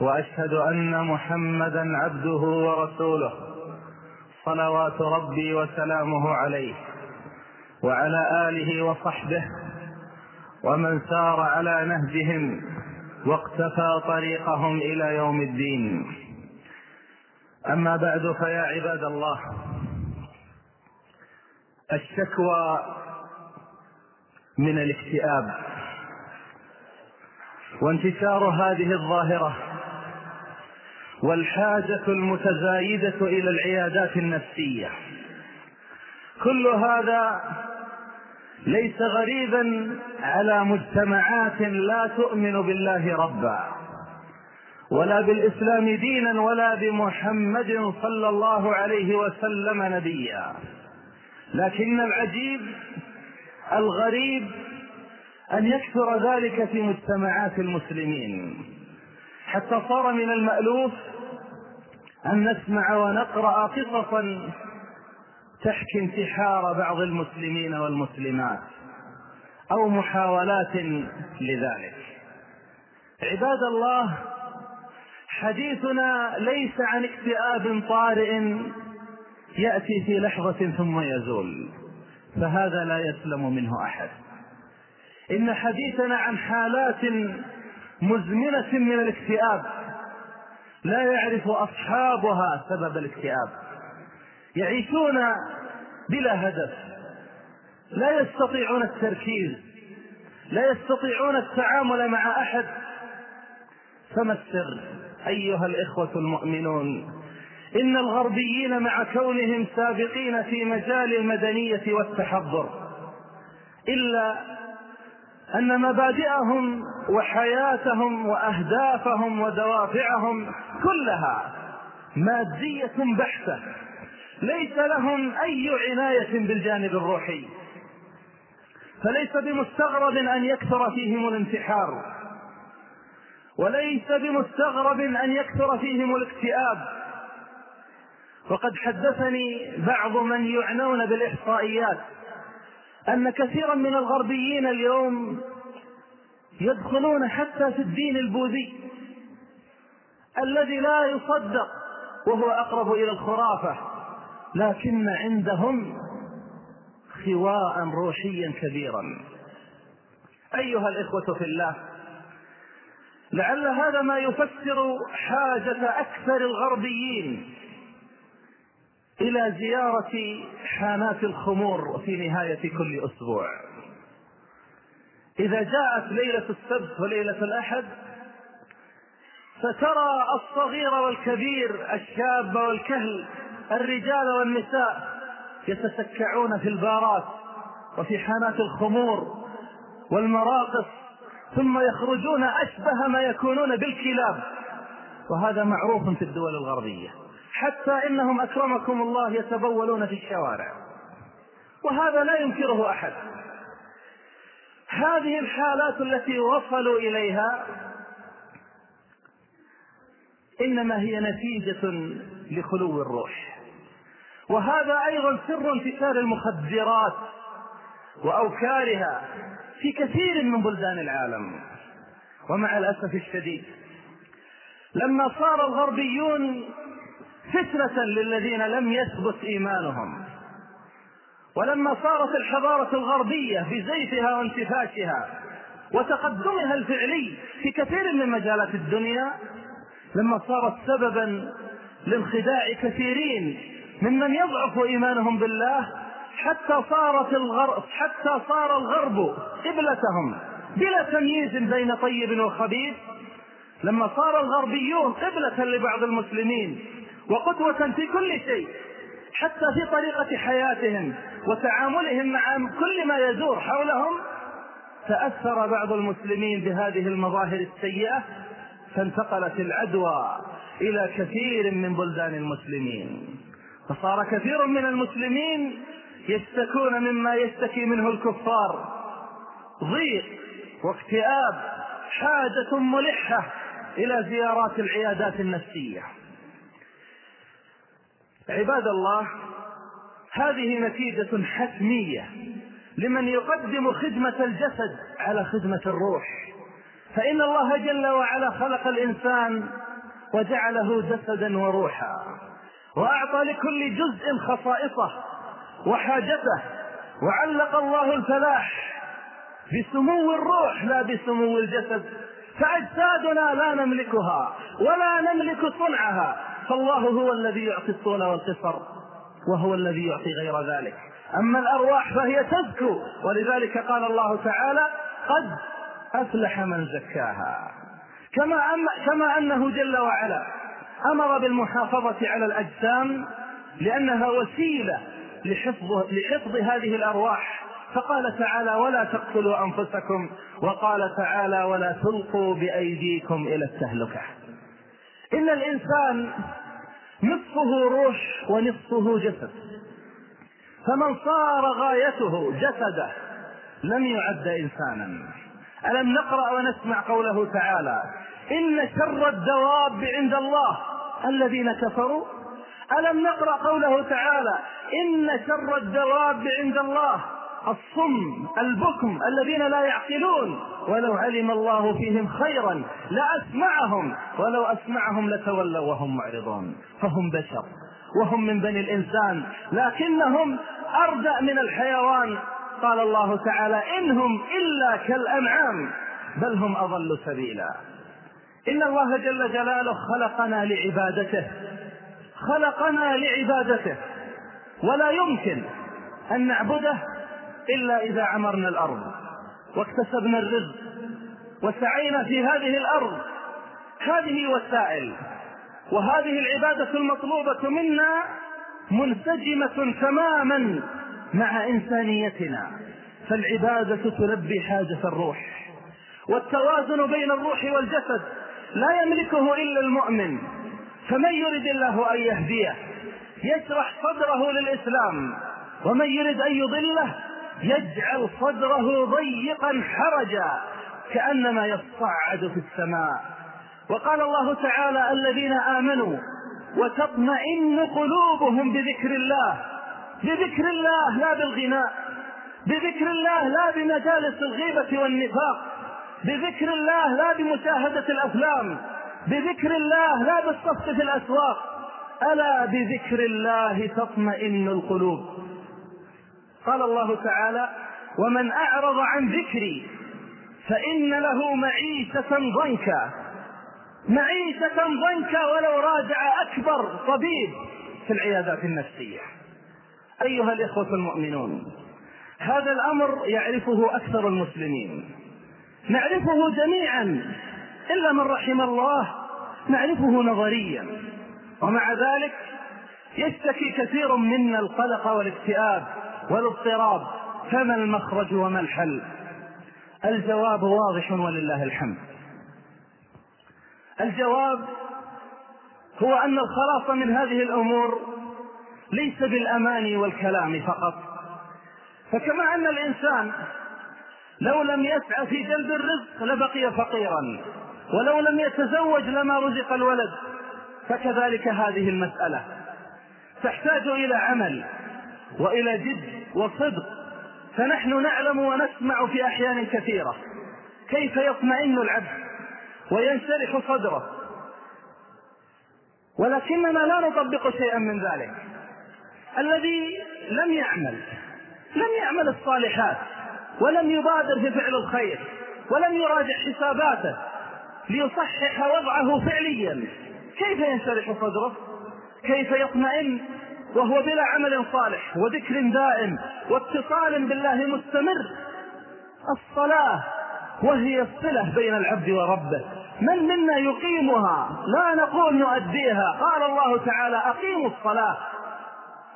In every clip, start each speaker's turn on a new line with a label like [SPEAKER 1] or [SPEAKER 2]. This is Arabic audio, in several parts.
[SPEAKER 1] وأشهد أن محمدا عبده ورسوله صلوات ربي وسلامه عليه وعلى آله وصحبه ومن سار على نهجهم واقتفى طريقهم إلى يوم الدين. أما بعد فيا عباد الله الشكوى من الاكتئاب وانتشار هذه الظاهرة والحاجة المتزايدة إلى العيادات النفسية. كل هذا ليس غريبا على مجتمعات لا تؤمن بالله ربا ولا بالإسلام دينا ولا بمحمد صلى الله عليه وسلم نبيا. لكن العجيب الغريب أن يكثر ذلك في مجتمعات المسلمين. حتى صار من المألوف أن نسمع ونقرأ قصصا تحكي انتحار بعض المسلمين والمسلمات أو محاولات لذلك. عباد الله حديثنا ليس عن اكتئاب طارئ يأتي في لحظة ثم يزول فهذا لا يسلم منه أحد. إن حديثنا عن حالات مزمنة من الاكتئاب. لا يعرف أصحابها سبب الاكتئاب. يعيشون بلا هدف. لا يستطيعون التركيز. لا يستطيعون التعامل مع أحد. فما السر؟ أيها الإخوة المؤمنون إن الغربيين مع كونهم سابقين في مجال المدنية والتحضر إلا أن مبادئهم وحياتهم وأهدافهم ودوافعهم كلها مادية بحتة. ليس لهم أي عناية بالجانب الروحي. فليس بمستغرب أن يكثر فيهم الانتحار. وليس بمستغرب أن يكثر فيهم الاكتئاب. وقد حدثني بعض من يعنون بالإحصائيات أن كثيرا من الغربيين اليوم يدخلون حتى في الدين البوذي الذي لا يصدق وهو أقرب إلى الخرافة لكن عندهم خواء روحيا كبيرا. أيها الإخوة في الله لعل هذا ما يفسر حاجة أكثر الغربيين إلى زيارة حانات الخمور في نهاية كل أسبوع. إذا جاءت ليلة السبت وليلة الأحد فترى الصغير والكبير الشاب والكهل الرجال والنساء يتسكعون في البارات وفي حانات الخمور والمراقص ثم يخرجون أشبه ما يكونون بالكلاب. وهذا معروف في الدول الغربية. حتى إنهم أكرمكم الله يتبولون في الشوارع. وهذا لا ينكره أحد. هذه الحالات التي وصلوا إليها إنما هي نتيجة لخلو الروح. وهذا أيضا سر انتشار المخدرات وأوكارها في كثير من بلدان العالم. ومع الأسف الشديد لما صار الغربيون فتنة للذين لم يثبت إيمانهم. ولما صارت الحضارة الغربية بزيفها وانتفاشها وتقدمها الفعلي في كثير من مجالات الدنيا لما صارت سببا لانخداع كثيرين ممن يضعف إيمانهم بالله حتى صارت الغرب حتى صار الغرب قبلتهم بلا تمييز بين طيب وخبيث لما صار الغربيون قبلة لبعض المسلمين وقدوة في كل شيء حتى في طريقة حياتهم وتعاملهم مع كل ما يدور حولهم تأثر بعض المسلمين بهذه المظاهر السيئة فانتقلت العدوى إلى كثير من بلدان المسلمين. فصار كثير من المسلمين يشتكون مما يشتكي منه الكفار. ضيق واكتئاب حاجة ملحة إلى زيارات العيادات النفسية. عباد الله هذه نتيجة حتمية لمن يقدم خدمة الجسد على خدمة الروح. فإن الله جل وعلا خلق الإنسان وجعله جسدا وروحا وأعطى لكل جزء خصائصه وحاجته وعلق الله الفلاح بسمو الروح لا بسمو الجسد. فأجسادنا لا نملكها ولا نملك صنعها. فالله هو الذي يعطي الطول والقصر وهو الذي يعطي غير ذلك. أما الأرواح فهي تزكو ولذلك قال الله تعالى قد أفلح من زكاها. كما, أم كما أنه جل وعلا أمر بالمحافظة على الأجسام لأنها وسيلة لحفظ, لحفظ هذه الأرواح. فقال تعالى ولا تقتلوا أنفسكم وقال تعالى ولا تلقوا بأيديكم إلى التهلكة. إن الإنسان نصفه روح ونصفه جسد. فمن صار غايته جسده لم يعد إنسانا. ألم نقرأ ونسمع قوله تعالى إن شر الدواب عند الله الذين كفروا. ألم نقرأ قوله تعالى إن شر الدواب عند الله الصم البكم الذين لا يعقلون. ولو علم الله فيهم خيرا لأسمعهم ولو أسمعهم لتولوا وهم معرضون. فهم بشر وهم من بني الإنسان. لكنهم أردأ من الحيوان. قال الله تعالى إنهم إلا كالأنعام بل هم أضل سبيلا. إن الله جل جلاله خلقنا لعبادته. خلقنا لعبادته. ولا يمكن أن نعبده إلا إذا عمرنا الأرض واكتسبنا الرزق وسعينا في هذه الأرض. هذه وسائل. وهذه العبادة المطلوبة منا منسجمة تماما مع إنسانيتنا. فالعبادة تلبي حاجة الروح. والتوازن بين الروح والجسد لا يملكه إلا المؤمن. فمن يرد الله أن يهديه يشرح صدره للإسلام. ومن يرد أن يضله يجعل صدره ضيقا حرجا كأنما يصعد في السماء. وقال الله تعالى الذين آمنوا وتطمئن قلوبهم بذكر الله. بذكر الله لا بالغناء بذكر الله لا بمجالس الغيبة والنفاق بذكر الله لا بمشاهدة الأفلام بذكر الله لا بالصف في الأسواق. ألا بذكر الله تطمئن القلوب. قال الله تعالى ومن أعرض عن ذكري فإن له معيشة ضنكا. معيشة ضنكا ولو راجع أكبر طبيب في العيادات النفسية. أيها الإخوة المؤمنون هذا الأمر يعرفه أكثر المسلمين. نعرفه جميعا إلا من رحم الله نعرفه نظريا. ومع ذلك يشتكي كثير منا القلق والاكتئاب. والاضطراب فما المخرج وما الحل؟ الجواب واضح ولله الحمد. الجواب هو أن الخلاص من هذه الأمور ليس بالاماني والكلام فقط. فكما أن الإنسان لو لم يسعى في جلب الرزق لبقي فقيرا ولو لم يتزوج لما رزق الولد فكذلك هذه المسألة. تحتاج إلى عمل وإلى جد وصدق. فنحن نعلم ونسمع في أحيان كثيرة كيف يطمئن العبد وينشرح صدره. ولكننا لا نطبق شيئا من ذلك. الذي لم يعمل لم يعمل الصالحات ولم يبادر في فعل الخير ولم يراجع حساباته ليصحح وضعه فعليا كيف ينشرح صدره؟ كيف يطمئن وهو بلا عمل صالح وذكر دائم واتصال بالله مستمر. الصلاة وهي الصلة بين العبد وربه. من منا يقيمها؟ لا نقول نؤديها. قال الله تعالى أقيموا الصلاة.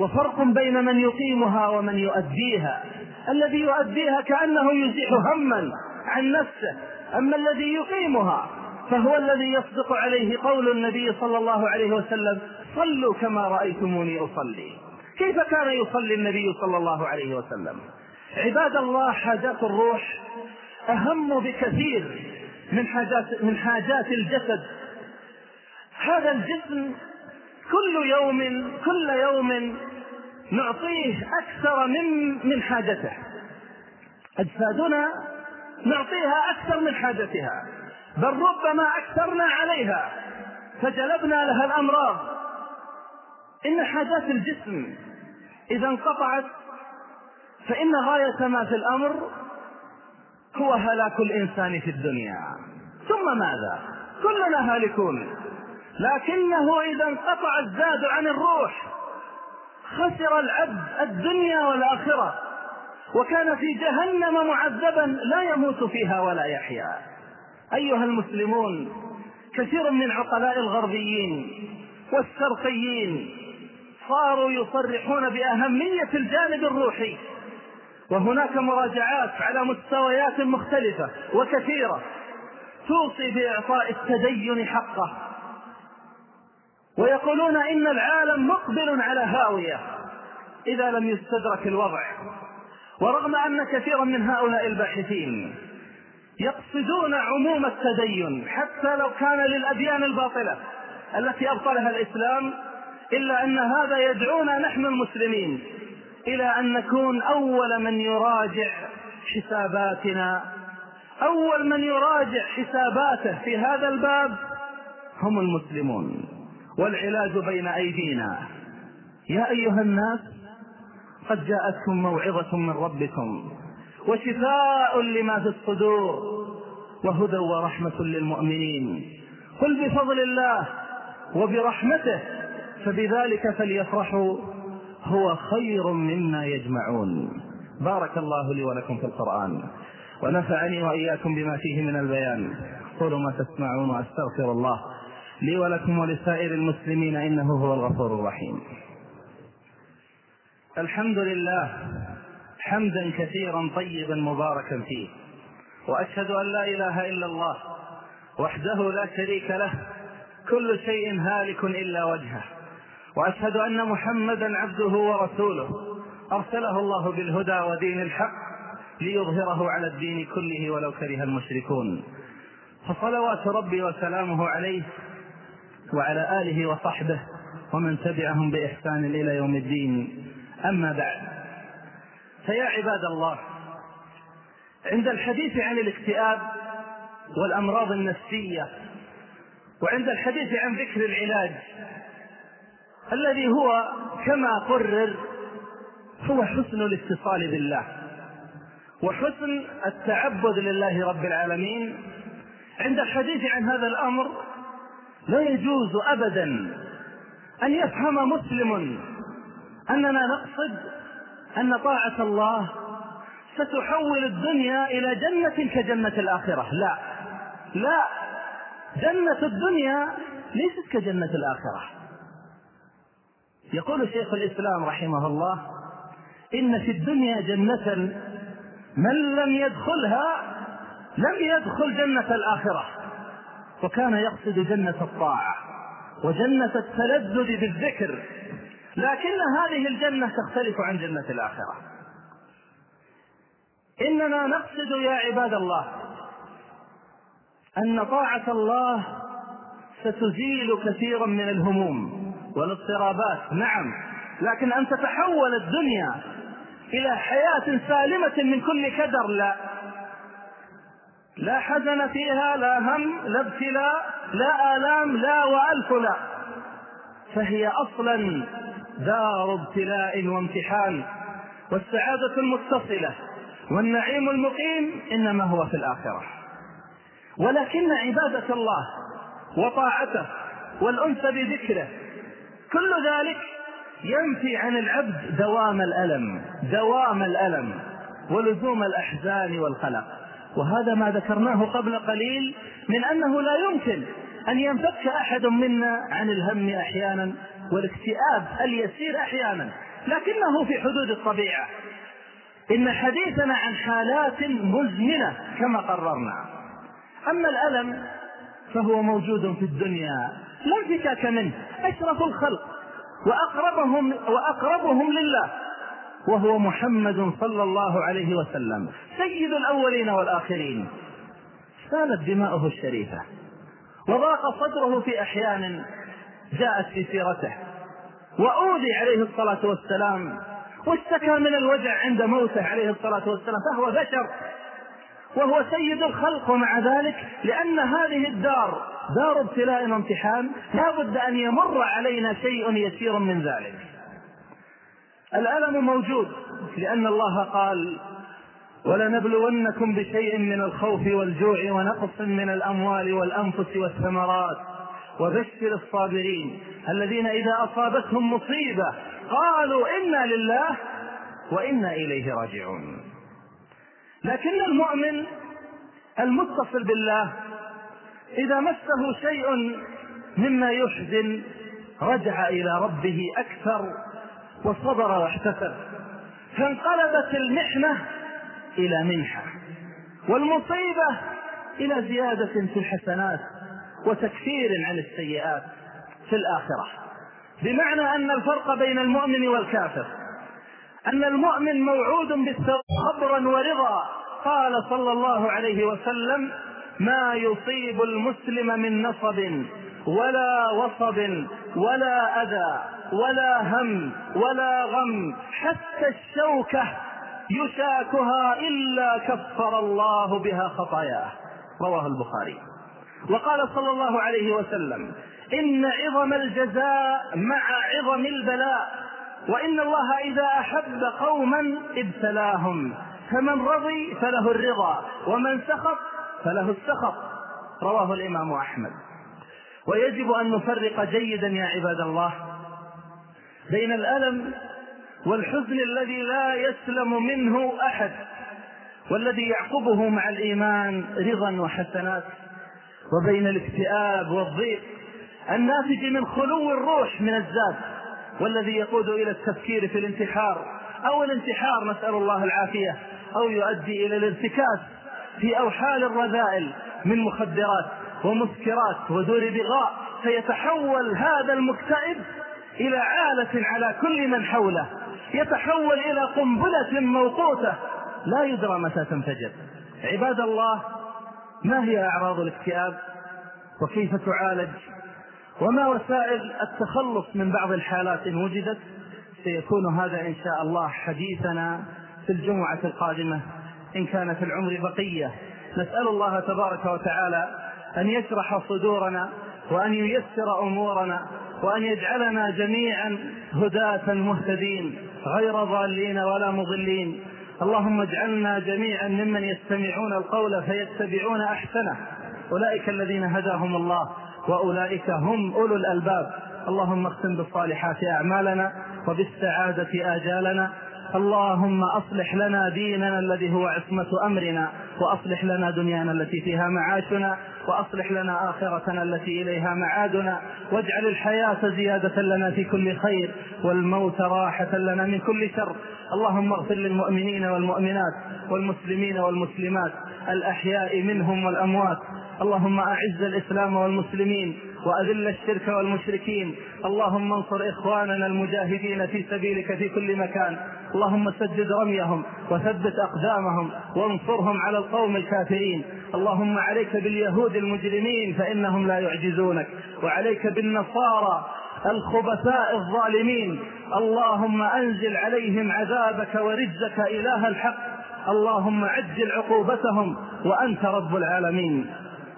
[SPEAKER 1] وفرق بين من يقيمها ومن يؤديها. الذي يؤديها كأنه يزيح هما عن نفسه. أما الذي يقيمها فهو الذي يصدق عليه قول النبي صلى الله عليه وسلم صلوا كما رأيتموني أصلي. كيف كان يصلي النبي صلى الله عليه وسلم؟ عباد الله حاجات الروح أهم بكثير من حاجات من حاجات الجسد. هذا الجسم كل يوم كل يوم نعطيه أكثر من من حاجته. أجسادنا نعطيها أكثر من حاجتها. بل ربما أكثرنا عليها. فجلبنا لها الأمراض. إن حاجات الجسم إذا انقطعت فإن غاية ما في الأمر هو هلاك الإنسان في الدنيا. ثم ماذا؟ كلنا هالكون. لكنه إذا انقطع الزاد عن الروح خسر العبد الدنيا والآخرة وكان في جهنم معذبا لا يموت فيها ولا يحيا. أيها المسلمون كثير من عقلاء الغربيين والشرقيين صاروا يصرحون بأهمية الجانب الروحي. وهناك مراجعات على مستويات مختلفة وكثيرة توصي بإعطاء التدين حقه. ويقولون إن العالم مقبل على هاوية إذا لم يستدرك الوضع. ورغم أن كثيرا من هؤلاء الباحثين يقصدون عموم التدين حتى لو كان للأديان الباطلة التي أبطلها الإسلام إلا أن هذا يدعونا نحن المسلمين إلى أن نكون أول من يراجع حساباتنا. أول من يراجع حساباته في هذا الباب هم المسلمون. والعلاج بين أيدينا. يا أيها الناس قد جاءتكم موعظة من ربكم وشفاء لما في الصدور وهدى ورحمة للمؤمنين. قل بفضل الله وبرحمته فبذلك فليفرحوا هو خير مما يجمعون. بارك الله لي ولكم في القرآن ونفعني وإياكم بما فيه من البيان. قولوا ما تسمعون وأستغفر الله. لي ولكم ولسائر المسلمين إنه هو الغفور الرحيم. الحمد لله حمدا كثيرا طيبا مباركا فيه وأشهد أن لا إله إلا الله وحده لا شريك له كل شيء هالك إلا وجهه. وأشهد أن محمدا عبده ورسوله. أرسله الله بالهدى ودين الحق ليظهره على الدين كله ولو كره المشركون. فصلوات ربي وسلامه عليه وعلى آله وصحبه ومن تبعهم بإحسان إلى يوم الدين. أما بعد فيا عباد الله عند الحديث عن الاكتئاب والأمراض النفسية وعند الحديث عن ذكر العلاج الذي هو كما قرر هو حسن الاتصال بالله وحسن التعبد لله رب العالمين. عند الحديث عن هذا الأمر لا يجوز ابدا أن يفهم مسلم أننا نقصد أن طاعة الله ستحول الدنيا إلى جنة كجنة الآخرة. لا لا جنة الدنيا ليست كجنة الآخرة. يقول شيخ الإسلام رحمه الله إن في الدنيا جنة من لم يدخلها لم يدخل جنة الآخرة وكان يقصد جنة الطاعة وجنة التلذذ بالذكر لكن هذه الجنة تختلف عن جنة الآخرة. إننا نقصد يا عباد الله أن طاعة الله ستزيل كثيرا من الهموم. والاضطرابات نعم. لكن أن تتحول الدنيا إلى حياة سالمة من كل كدر لا. لا حزن فيها لا هم لا ابتلاء لا آلام لا وألف لا. فهي أصلا دار ابتلاء وامتحان. والسعادة المتصلة والنعيم المقيم إنما هو في الآخرة. ولكن عبادة الله وطاعته والأنس بذكره كل ذلك ينفي عن العبد دوام الألم دوام الألم ولزوم الأحزان والقلق. وهذا ما ذكرناه قبل قليل من أنه لا يمكن أن ينفك أحد منا عن الهم أحيانا والاكتئاب اليسير أحيانا لكنه في حدود الطبيعة. إن حديثنا عن حالات مزمنة كما قررنا. أما الألم فهو موجود في الدنيا لا انفكاك منه. أشرف الخلق. وأقربهم, وأقربهم لله. وهو محمد صلى الله عليه وسلم. سيد الأولين والآخرين. سالت دماؤه الشريفة. وضاق صدره في أحيان جاءت في سيرته. وأوذي عليه الصلاة والسلام. واشتكى من الوجع عند موته عليه الصلاة والسلام. فهو بشر. وهو سيد الخلق ومع ذلك لأن هذه الدار دار ابتلاء وامتحان لا بد أن يمر علينا شيء يسير من ذلك. الألم موجود لأن الله قال ولنبلونكم بشيء من الخوف والجوع ونقص من الأموال والأنفس والثمرات وبشر الصابرين الذين إذا أصابتهم مصيبة قالوا إنا لله وإنا إليه راجعون. لكن المؤمن المتصل بالله إذا مسه شيء مما يحزن رجع إلى ربه أكثر وصبر واحتسب فانقلبت المحنة إلى منحة والمصيبة إلى زيادة في الحسنات وتكفير عن السيئات في الآخرة بمعنى أن الفرق بين المؤمن والكافر أن المؤمن موعود بالثواب ورضا. قال صلى الله عليه وسلم ما يصيب المسلم من نصب ولا وصب ولا أذى ولا هم ولا غم حتى الشوكة يشاكها إلا كفر الله بها خطاياه. رواه البخاري. وقال صلى الله عليه وسلم إن عظم الجزاء مع عظم البلاء وإن الله إذا أحب قوما ابتلاهم فمن رضي فله الرضا ومن سخط فله السخط رواه الإمام أحمد. ويجب أن نفرق جيدا يا عباد الله بين الألم والحزن الذي لا يسلم منه أحد والذي يعقبه مع الإيمان رضا وحسنات وبين الاكتئاب والضيق. الناتج من خلو الروح من الذات. والذي يقود إلى التفكير في الانتحار أو الانتحار نسأل الله العافية أو يؤدي إلى الارتكاز في أوحال الرذائل من مخدرات ومسكرات ودور بغاء. فيتحول هذا المكتئب إلى عالة على كل من حوله. يتحول إلى قنبلة موقوتة لا يدرى متى تنفجر. عباد الله ما هي أعراض الاكتئاب؟ وكيف تعالج؟ وما وسائل التخلص من بعض الحالات إن وجدت سيكون هذا إن شاء الله حديثنا في الجمعة القادمة إن كان في العمر بقية. نسأل الله تبارك وتعالى أن يشرح صدورنا وأن ييسر أمورنا وأن يجعلنا جميعا هداة مهتدين غير ضالين ولا مضلين. اللهم اجعلنا جميعا ممن يستمعون القول فيتبعون أحسنه. أولئك الذين هداهم الله. وأولئك هم أولو الألباب. اللهم اختم بالصالحات أعمالنا وبالسعادة آجالنا. اللهم أصلح لنا ديننا الذي هو عصمة أمرنا. وأصلح لنا دنيانا التي فيها معاشنا. وأصلح لنا آخرتنا التي إليها معادنا. واجعل الحياة زيادة لنا في كل خير والموت راحة لنا من كل شر. اللهم اغفر للمؤمنين والمؤمنات والمسلمين والمسلمات. الأحياء منهم والأموات. اللهم أعز الإسلام والمسلمين وأذل الشرك والمشركين. اللهم انصر إخواننا المجاهدين في سبيلك في كل مكان. اللهم سدد رميهم وثبت أقدامهم وانصرهم على القوم الكافرين. اللهم عليك باليهود المجرمين فإنهم لا يعجزونك. وعليك بالنصارى الخبثاء الظالمين. اللهم أنزل عليهم عذابك ورجزك إله الحق. اللهم عجل عقوبتهم وأنت رب العالمين.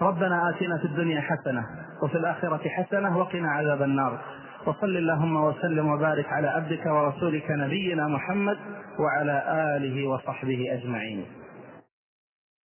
[SPEAKER 1] ربنا آتنا في الدنيا حسنة وفي الآخرة حسنة وقنا عذاب النار. وصل اللهم وسلم وبارك على عبدك ورسولك نبينا محمد وعلى آله وصحبه أجمعين.